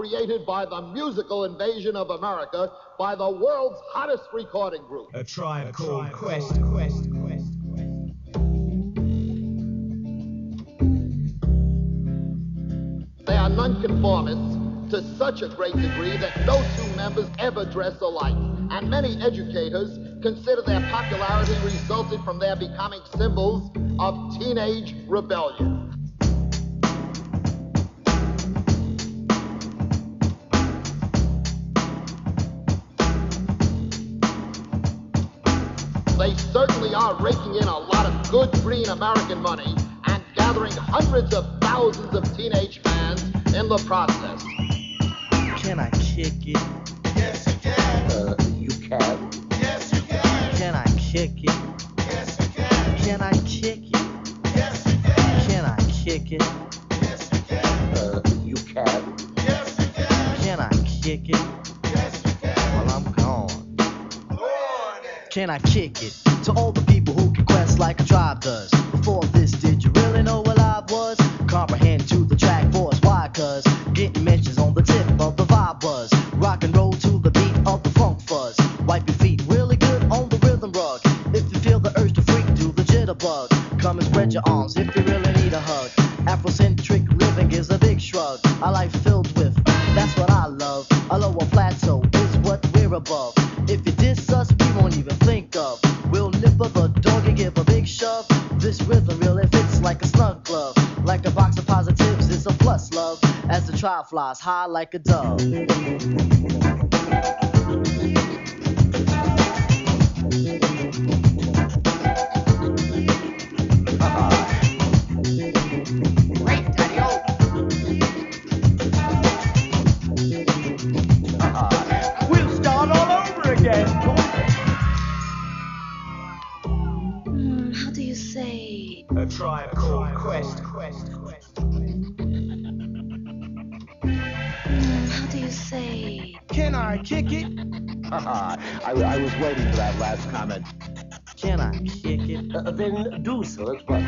created by the musical invasion of America by the world's hottest recording group. A tribe called Quest, Quest, Quest, They are nonconformists to such a great degree that no two members ever dress alike. And many educators consider their popularity resulted from their becoming symbols of teenage rebellion. Are raking in a lot of good green American money and gathering hundreds of thousands of teenage fans in the process. Can I kick it? Yes, you can. Uh, you can. Yes, you can. Can I kick it? Yes, you can. Can I kick it? Yes, you can. Can I kick it? Yes, you can. Uh, you can. Yes, you can. Can I kick it? Yes, you can. Well, I'm gone. Go. Can I kick it? To all the like tribe does. Before this, did you really know what I was? Comprehend to the track force. Why? Cause getting mentions on the tip of the vibe buzz. Rock and roll to the beat of the funk fuzz. Wipe your feet really good on the rhythm rug. If you feel the urge to freak, do the jitterbug. Come and spread your arms if you really need a hug. Afrocentric living is a big shrug. A life flies high like a dove. Then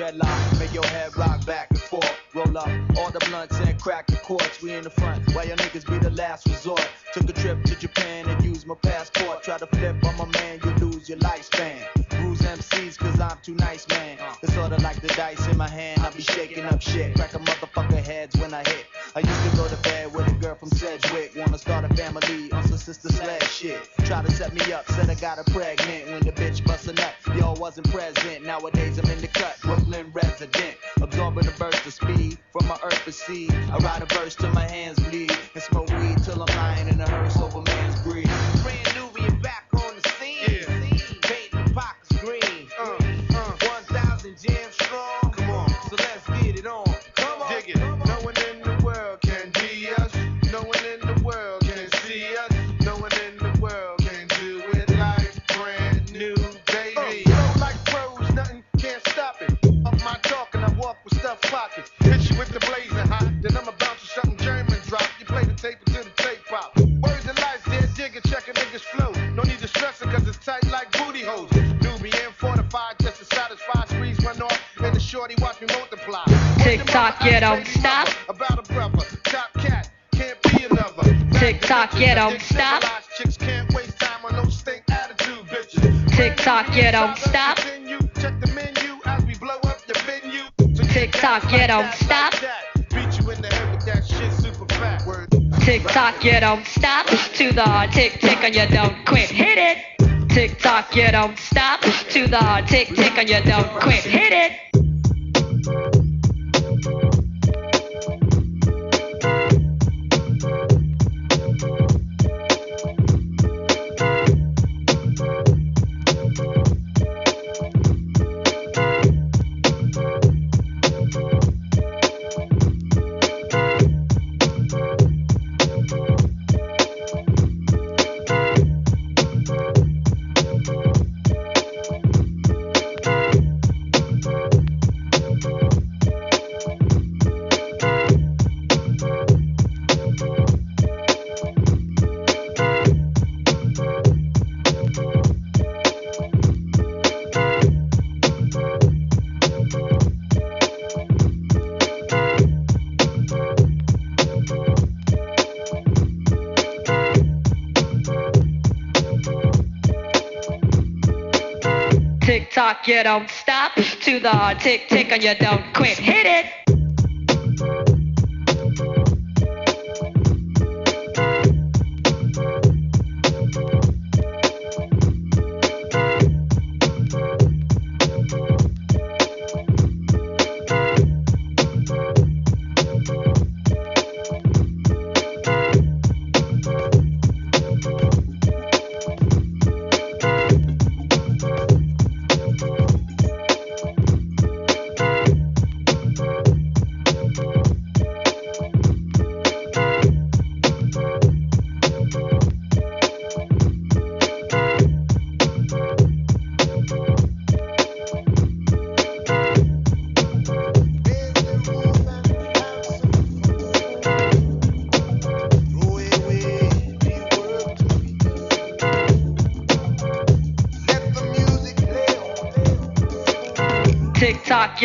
it. Make your head rock back and forth. Roll up all the blunts and crack the cords. We in the front, while your niggas be the last resort. Took a trip to Japan and used my passport. Try to flip on my man, you lose your lifespan. Bruise MCs, cause I'm too nice, man. It's sorta like the dice in my hand. I be shaking up shit. Crack a motherfucker heads when I hit. I used to go to bed with a girl from Sedgwick. Wanna start a family on some sister slash shit. Try to set me up, said I got her pregnant. When the bitch bust up, y'all wasn't present. Nowadays I'm speed from my earth to sea. I ride a verse till my hands bleed. And smoke Tick tock, you don't stop. About a brother, top cat, can't be another. Tick tock, you don't stop. Chicks can't waste time on no stink attitude, bitches. Tick tock, you don't stop. Check the menu as we blow up the venue. Tick tock, like don't stop. Beat you in the head with that shit super fat. Tick tock, you don't stop. To the hard tick tick and you don't quit. Hit it. Tick tock, you don't stop. To the hard tick tick and you don't quit. Hit it. You don't stop. To the tick tick and you don't quit. Hit it.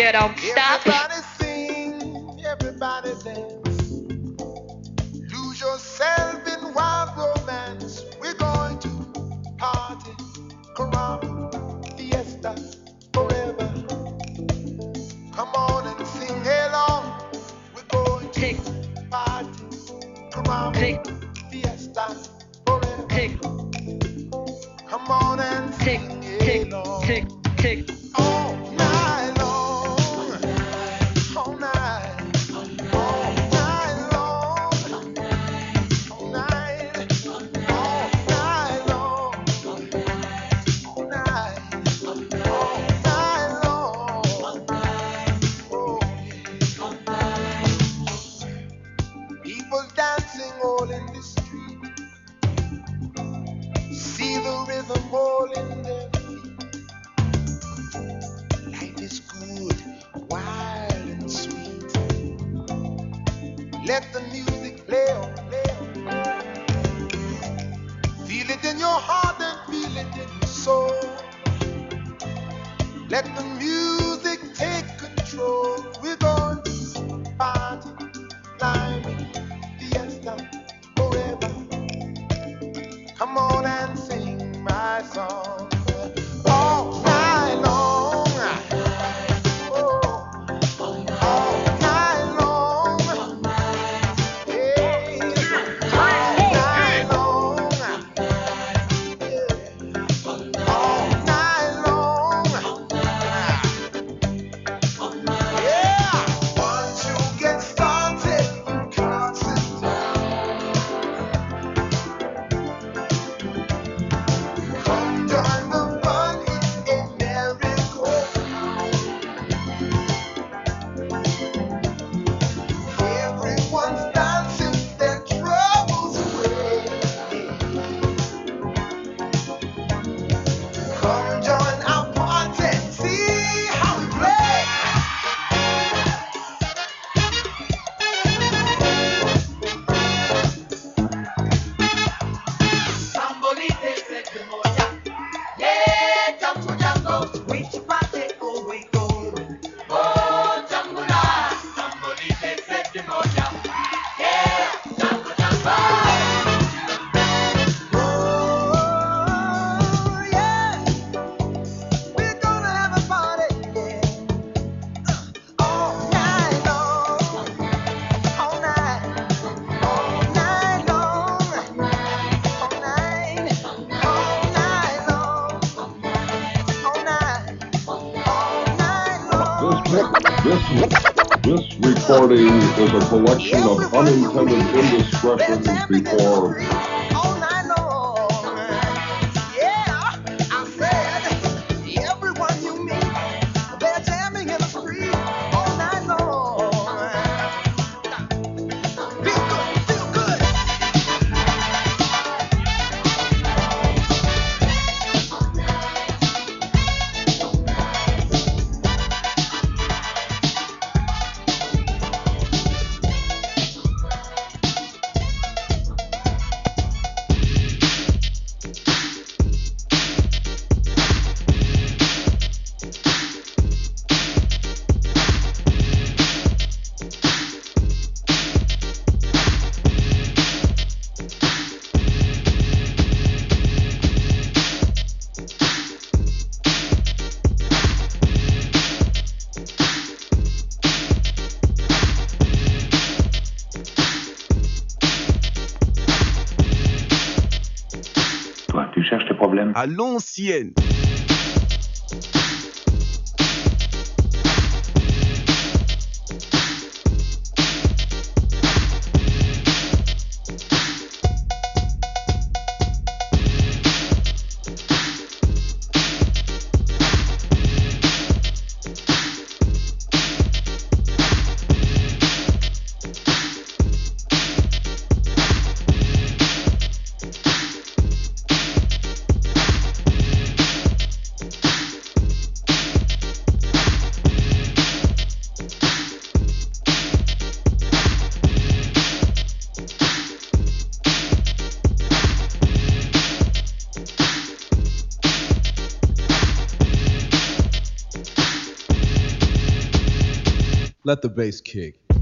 you don't stop. is a collection of unintended indiscretions before l'ancienne. let the bass kick.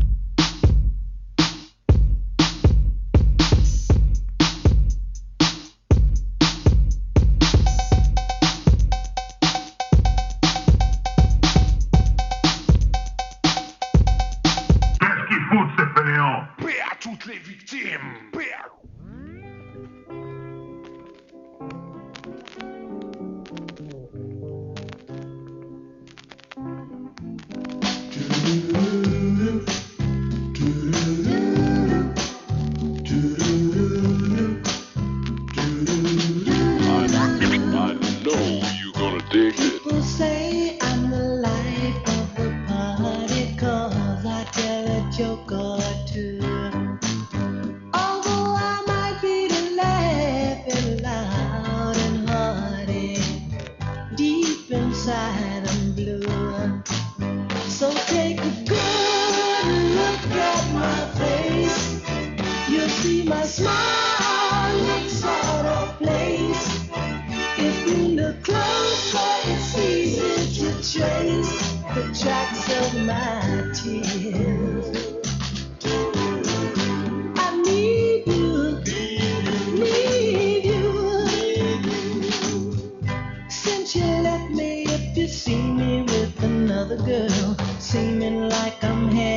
another girl, seeming like I'm having.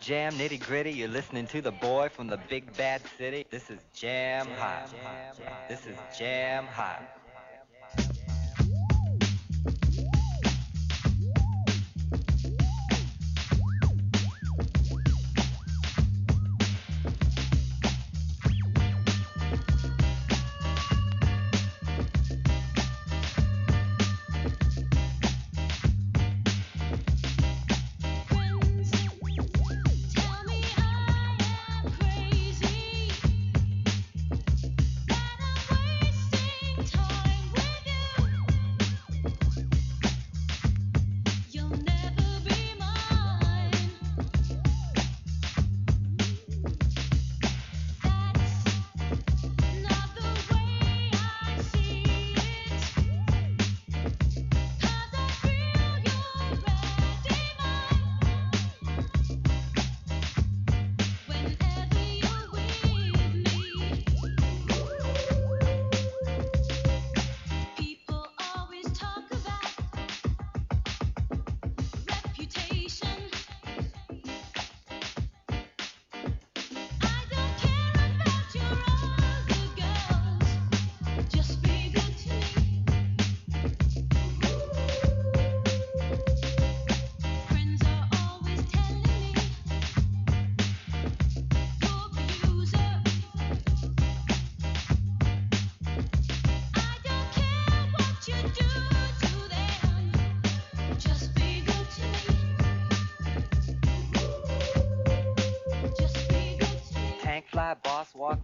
Jam, nitty gritty. You're listening to the boy from the big bad city. This is Jam Hot. This is Jam Hot.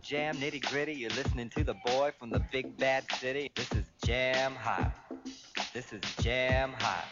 Jam, nitty gritty. You're listening to the boy from the big bad city. This is Jam Hot. This is Jam Hot.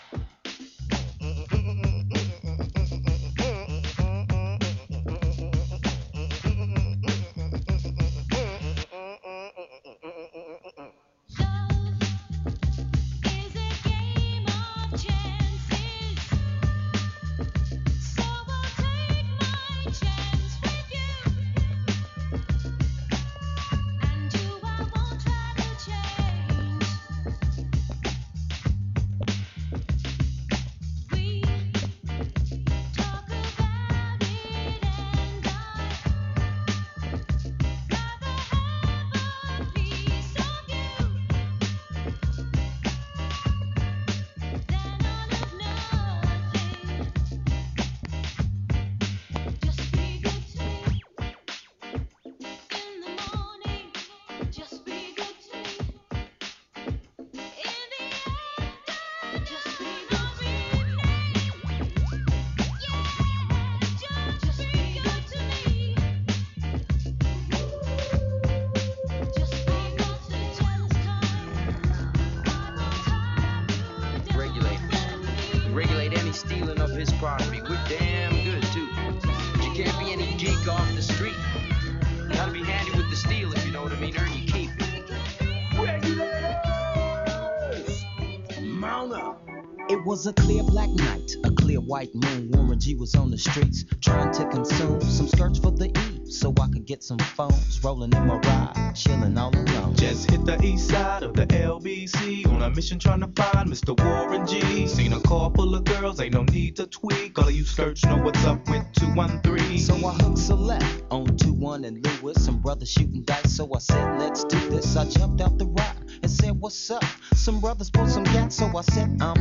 Was a clear black night, a clear white moon. Warren G was on the streets trying to consume some skirts for the E so I could get some phones. Rolling in my ride, chilling all alone. Just hit the east side of the LBC on a mission trying to find Mr. Warren G. Seen a car full of girls, ain't no need to tweak. All of you skirts know what's up with 213. So I hooked select on 2 1 and Lewis. Some brothers shooting dice, so I said, let's do this. I jumped out the ride and said, what's up? Some brothers pulled some gas, so I said, I'm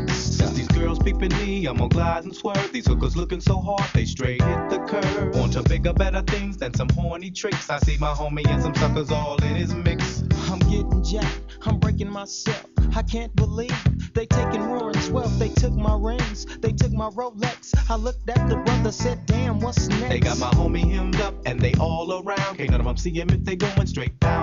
me, I'm gonna glide and swerve. These hookers looking so hard, they straight hit the curve. Want to bigger, better things than some horny tricks. I see my homie and some suckers all in his mix. I'm getting jacked, I'm breaking myself. I can't believe they taking Warren's wealth. They took my rings, they took my Rolex. I looked at the brother, said, damn, what's next? They got my homie hemmed up and they all around. Can't none of them see him if they going straight pound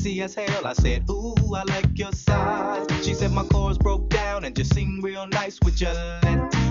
sexy as hell. I said, Ooh, I like your size. She said my chords broke down and just sing real nice. Would you let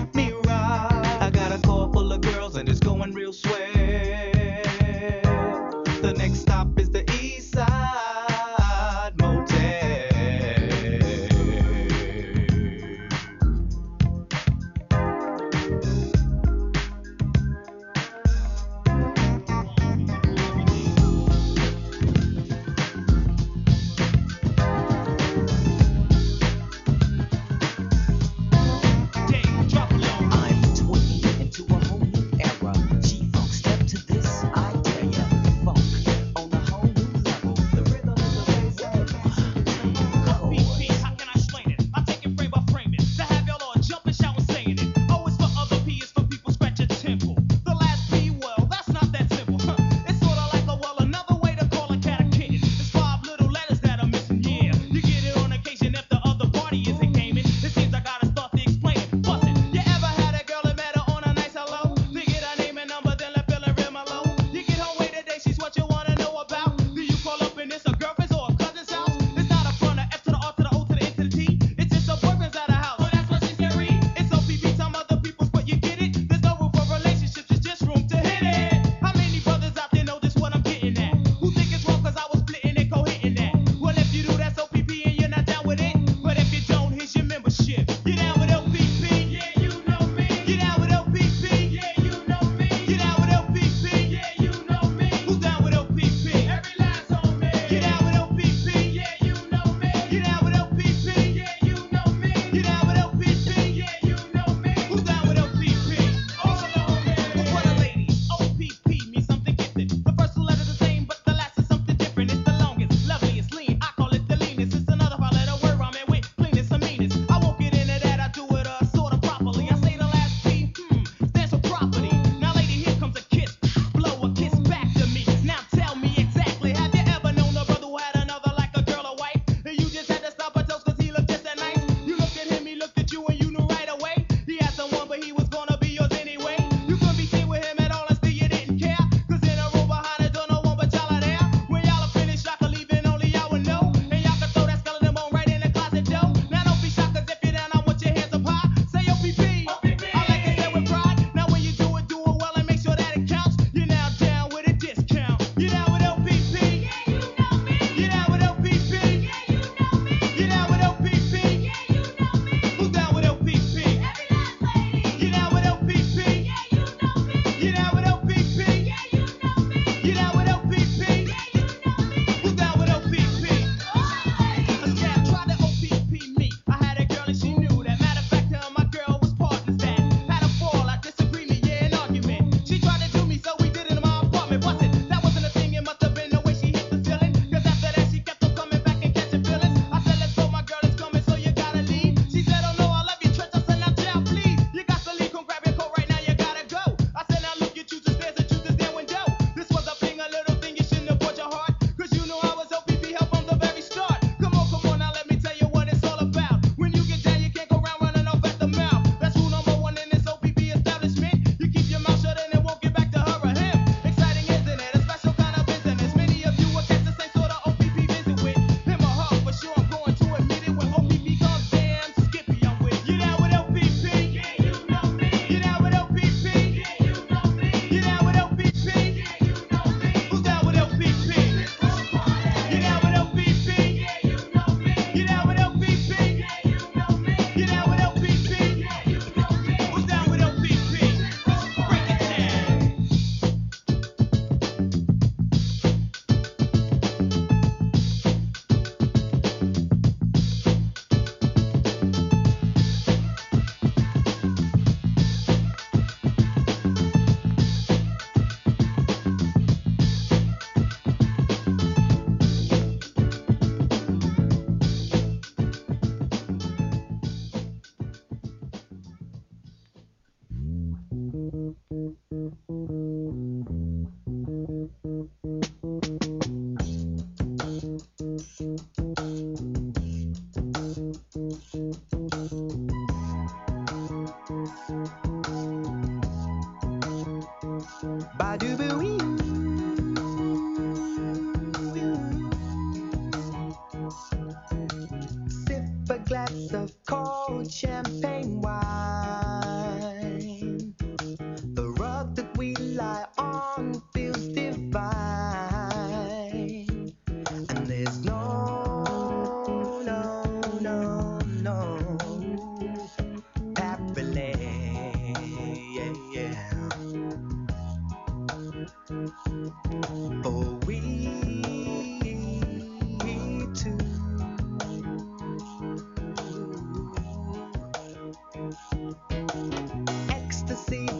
to see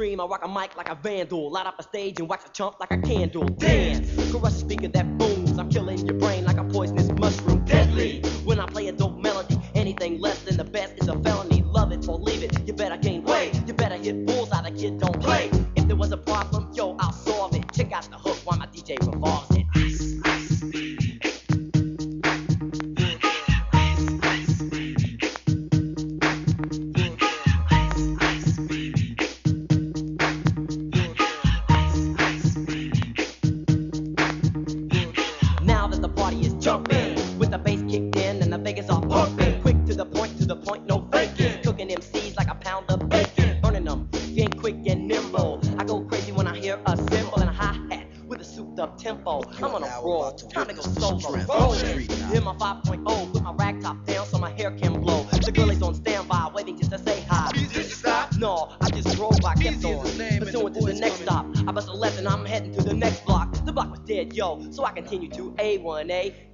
I rock a mic like a vandal. Light up a stage and watch a chump like a candle. Dance! Crush a speaker that booms. I'm killing your brain like a poisonous mushroom. Deadly! When I play a don't 5.0. Put my rag top down so my hair can blow. The girl is on standby, waiting just to say hi. Did you stop? No, I just drove. I kept on pursuing to the next coming. stop. I bust a left and I'm heading to the next block. The block was dead, yo, so I continue to A1A.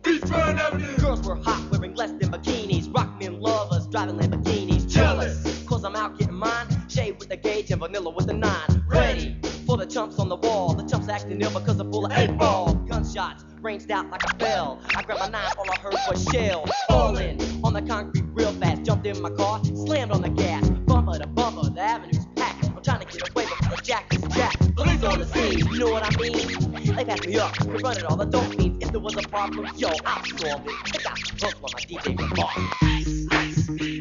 run it all. I don't mean if there was a problem, yo, I'll solve it. I got a hook on my DJ remark. Ice, ice, ice.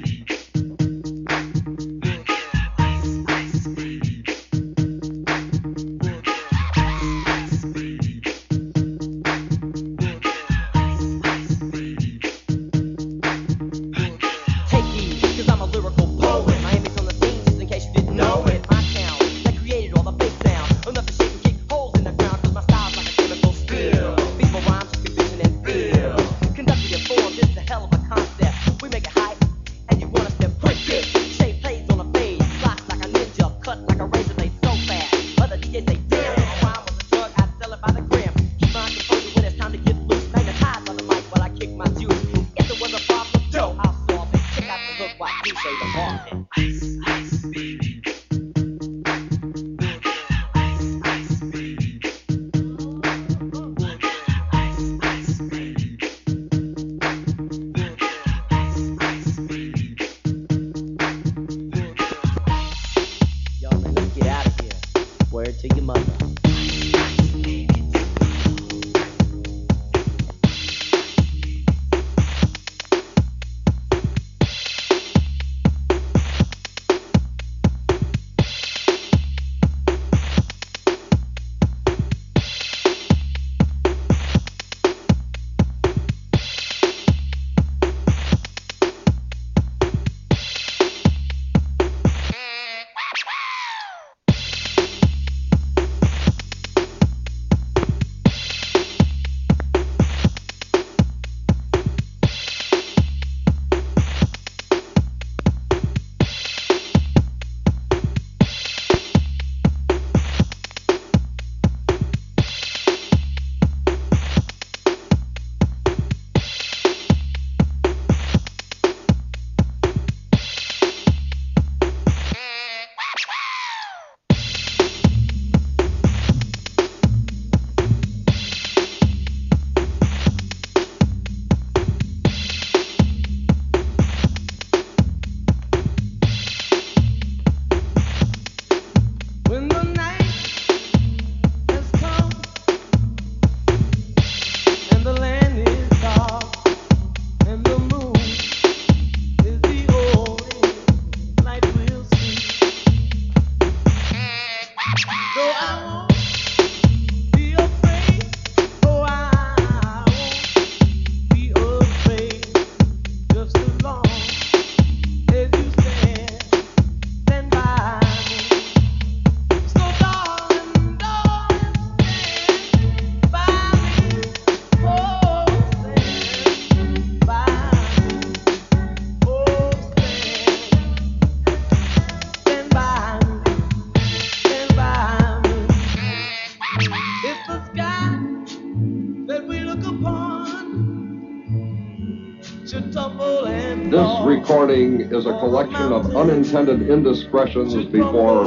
a collection of unintended indiscretions before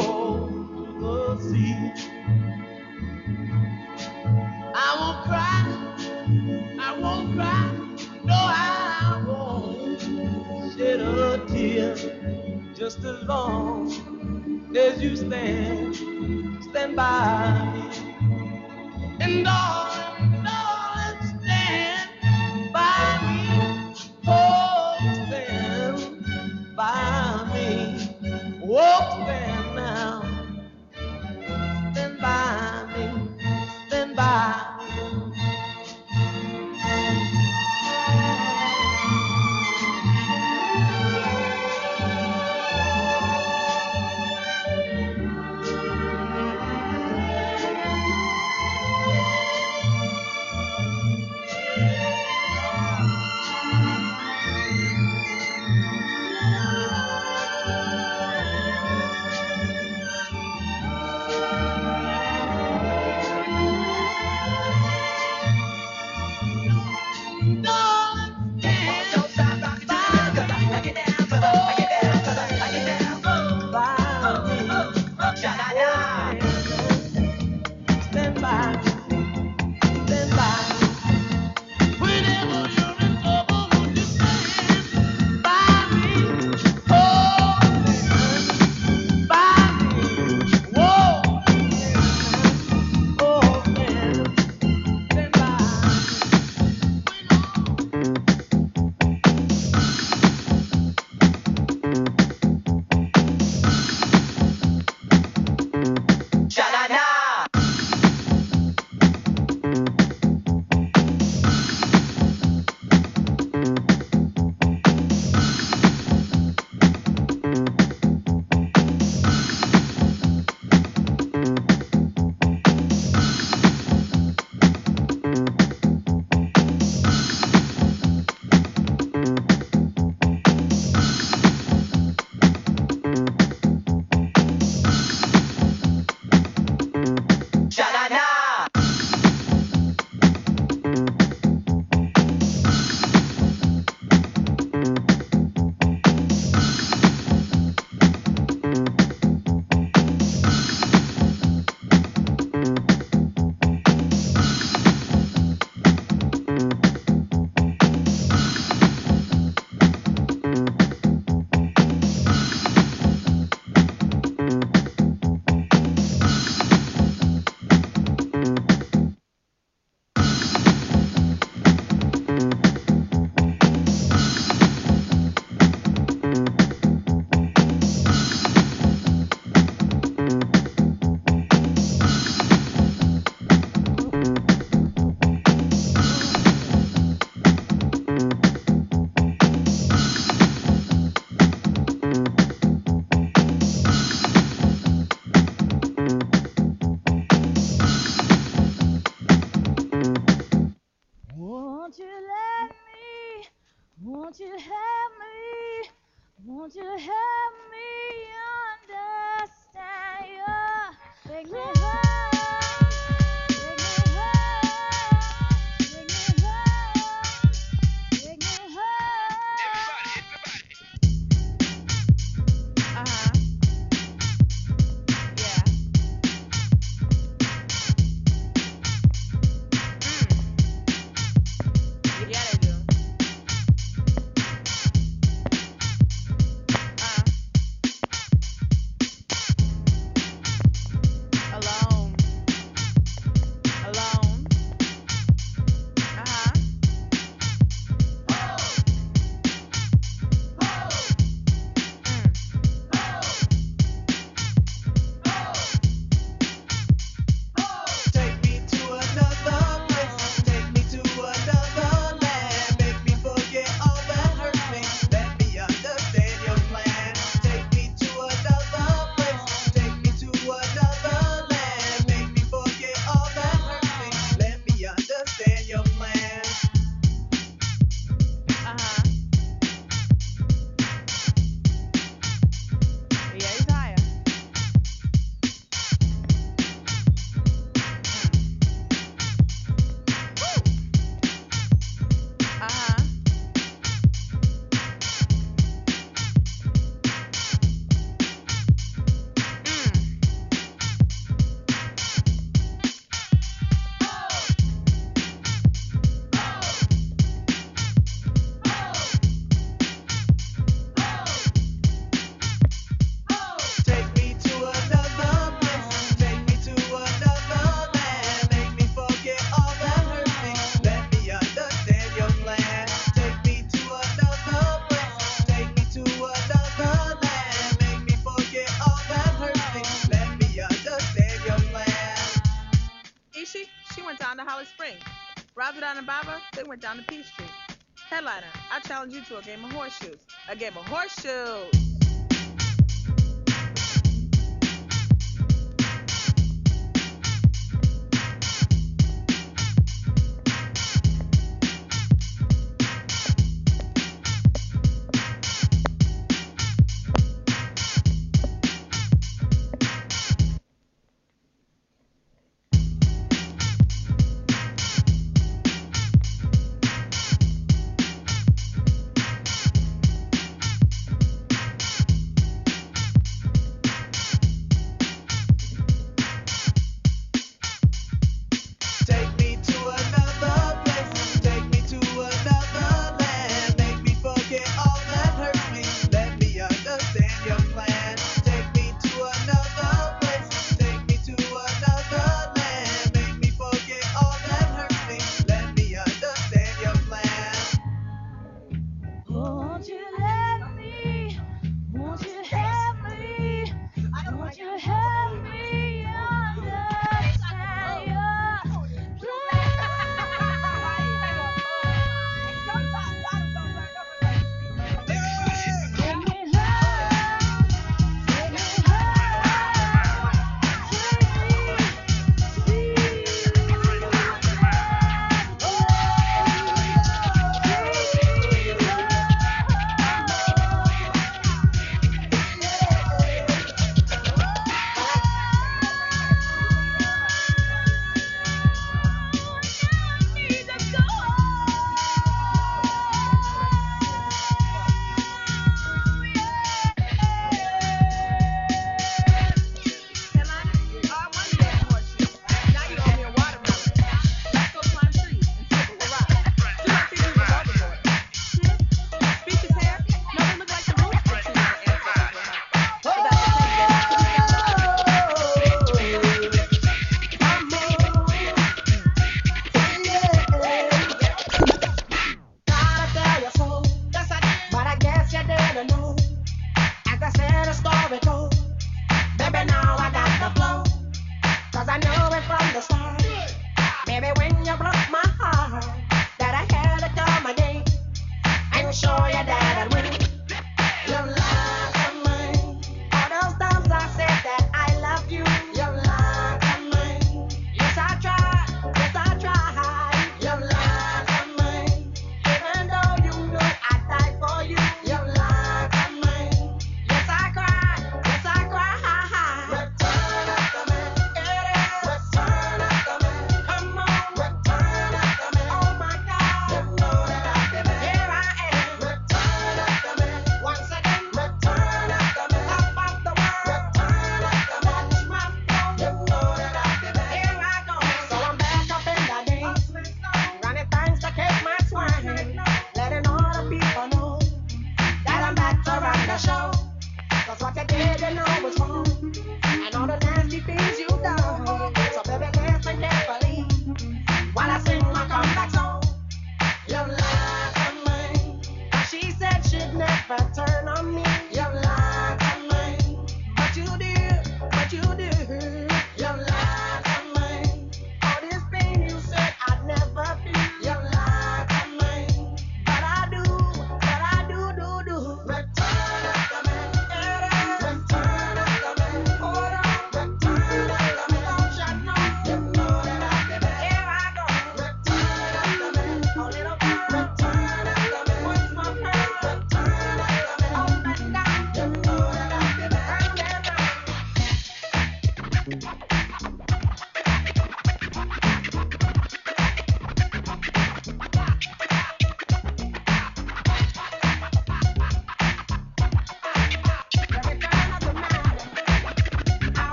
just as long as you stand, stand by me. And all to hell. to a game of horseshoes. A game of horseshoes.